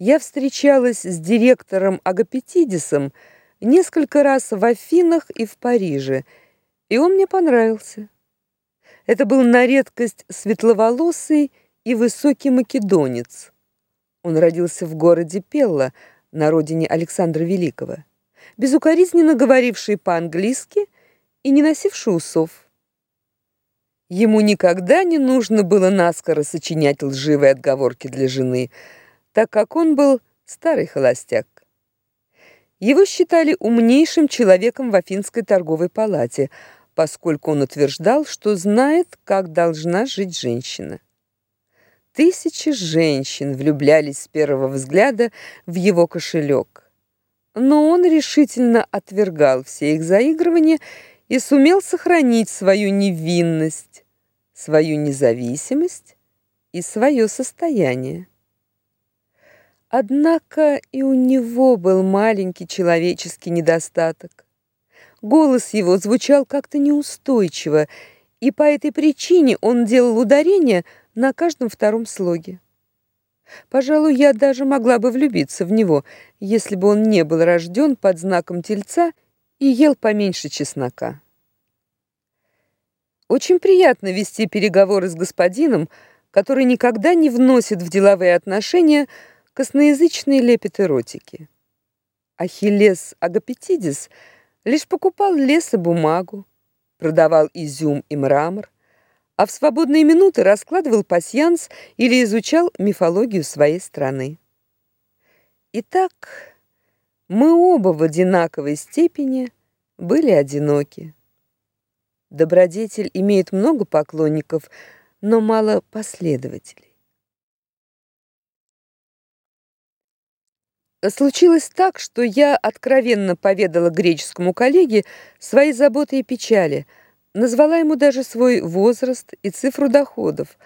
Я встречалась с директором Агапетидисом несколько раз в Афинах и в Париже, и он мне понравился. Это был на редкость светловолосый и высокий македонец. Он родился в городе Пелла, на родине Александра Великого, безукоризненно говоривший по-английски и не носивший усов. Ему никогда не нужно было наскоро сочинять лживые отговорки для жены, так как он был старый холостяк. Его считали умнейшим человеком в Афинской торговой палате, поскольку он утверждал, что знает, как должна жить женщина. Тысячи женщин влюблялись с первого взгляда в его кошелек. Но он решительно отвергал все их заигрывания и сумел сохранить свою невинность, свою независимость и свое состояние. Однако и у него был маленький человеческий недостаток. Голос его звучал как-то неустойчиво, и по этой причине он делал ударение на каждом втором слоге. Пожалуй, я даже могла бы влюбиться в него, если бы он не был рожден под знаком тельца и ел поменьше чеснока. Очень приятно вести переговоры с господином, который никогда не вносит в деловые отношения косноязычные лепет эротики. Ахиллес Агапетидис лишь покупал лес и бумагу, продавал изюм и мрамор, а в свободные минуты раскладывал пасьянс или изучал мифологию своей страны. Итак, мы оба в одинаковой степени были одиноки. Добродетель имеет много поклонников, но мало последователей. Случилось так, что я откровенно поведала греческому коллеге свои заботы и печали, назвала ему даже свой возраст и цифру доходов,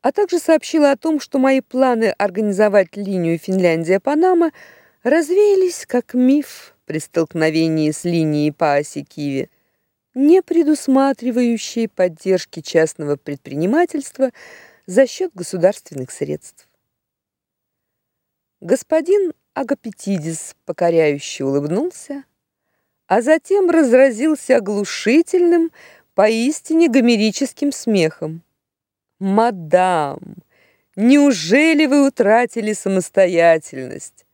а также сообщила о том, что мои планы организовать линию Финляндия-Панама развеялись как миф при столкновении с линией по оси Киви, не предусматривающей поддержки частного предпринимательства за счет государственных средств. Господин Агапетидис покоряюще улыбнулся, а затем разразился оглушительным, поистине гомерическим смехом. «Мадам, неужели вы утратили самостоятельность?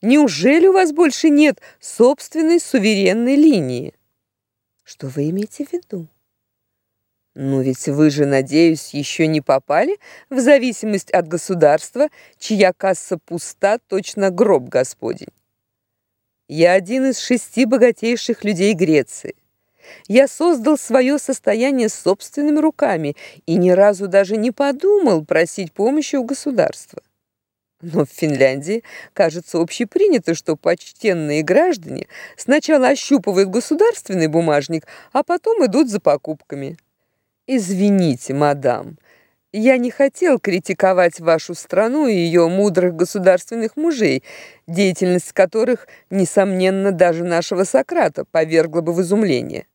Неужели у вас больше нет собственной суверенной линии?» «Что вы имеете в виду?» Ну ведь вы же, надеюсь, еще не попали в зависимость от государства, чья касса пуста, точно гроб Господень. Я один из шести богатейших людей Греции. Я создал свое состояние собственными руками и ни разу даже не подумал просить помощи у государства. Но в Финляндии, кажется, общепринято, что почтенные граждане сначала ощупывают государственный бумажник, а потом идут за покупками. Извините, мадам, я не хотел критиковать вашу страну и ее мудрых государственных мужей, деятельность которых, несомненно, даже нашего Сократа повергла бы в изумление.